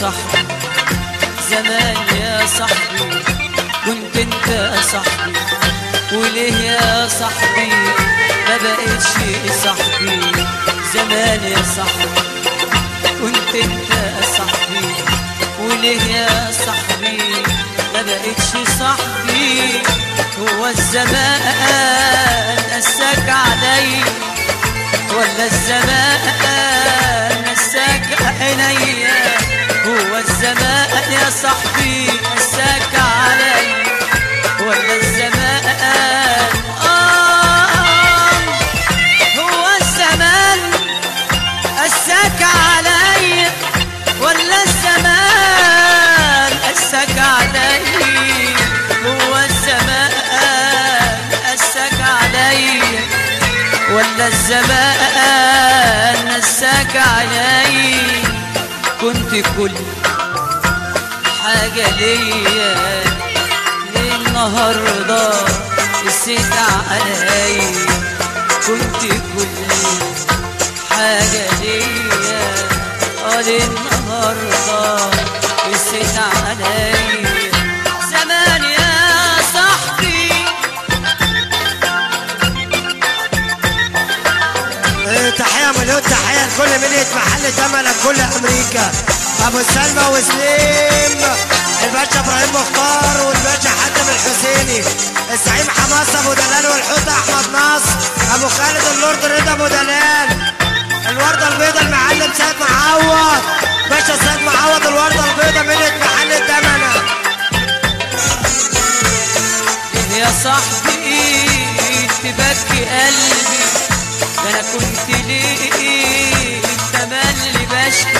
صاحبي زمان يا صاحبي كنت انت صاحبي. وليه يا صاحبي؟ ما بقتش صاحبي. زمان يا صاحبي كنت انت صاحبي. وليه يا صاحبي؟ ما بقتش صاحبي. هو الزمان نساك علي. ولا الزمان نساك عينيا الزمان يا صاحبي نساك علي. ولا الزمان آه هو الزمان أساك علي. ولا الزمان أساك علي. هو الزمان أساك علي. ولا الزمان نساك علي. كنت كل حاجة ليا ليه النهاردة قسيت علي. كنت كل حاجة ليا. آه ليه النهاردة قسيت علي. زمان يا صاحبي. إيه، تحية مليون تحية. لكل مدينة محل تملك كل أمريكا. أبو سلمى وسليم. الباشا إبراهيم مختار والباشا حاتم الحسيني. الزعيم حماس أبو دلال والحوت أحمد ناصر. أبو خالد اللورد رضا أبو دلال. الوردة البيضاء المعلم سيد معوض. باشا سيد معوض الوردة البيضاء مدينة محل تملك يا صاحبي تبكي قلبي. ده أنا كنت ليه تملي بشكي.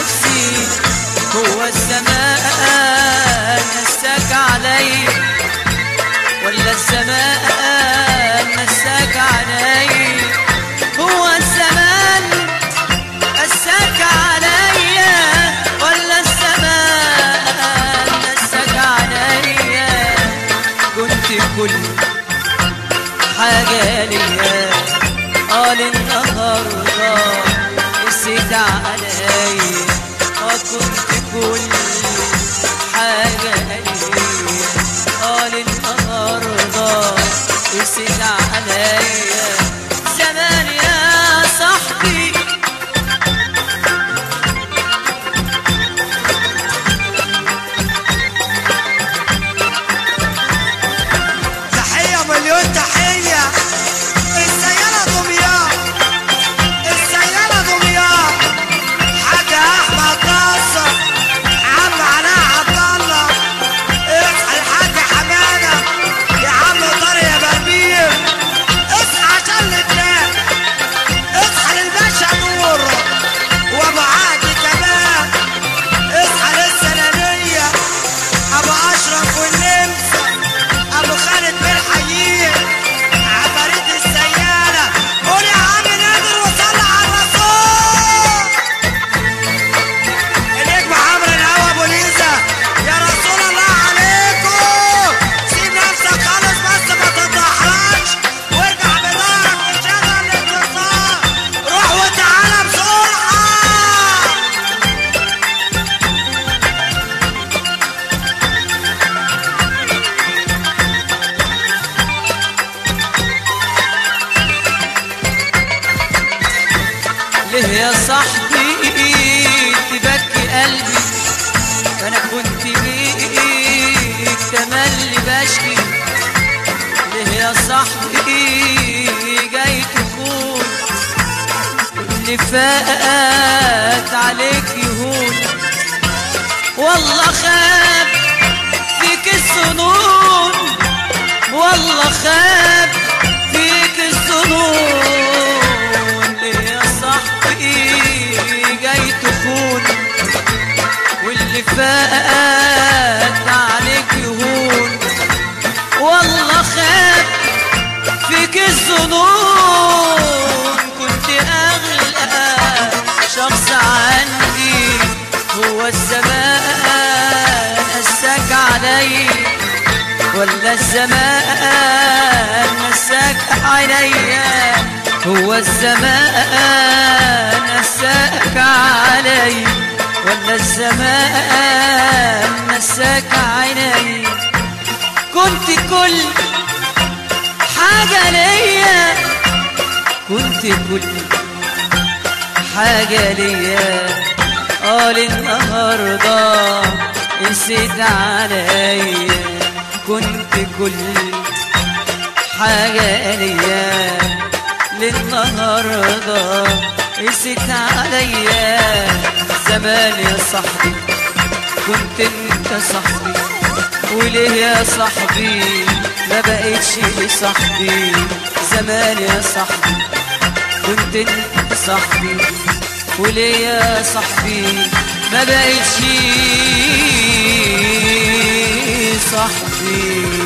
بنفسي هو الزمان نساك علي ولا الزمان نساك علي؟ هو الزمان نساك علي ولا الزمان نساك علي؟ كنت كل حاجة ليا قال النهاردة نسيت علي. آه كنت يا صاحبي تبكي قلبي. أنا كنت بيك تملي بشكي. ليه يا صاحبي جاي تكون اللي فات عليك يهون. والله خاب فيك الظنون والله خاب تخون ولا الزمان نساك عليا هو الزمان نساك علي. ولا الزمان نساك علي. كنت كل حاجة ليا. كنت كل حاجة ليا. قال النهاردة نسيت عليا كنت كل حاجة ليا للنهاردة نسيت عليا. زمان يا صاحبي كنت انت صاحبي. وليه يا صاحبي؟ ما بقيتش لي صاحبي زمان يا صاحبي كنت انت صاحبي. وليه يا صاحبي؟ ما بقيتش صاحبي.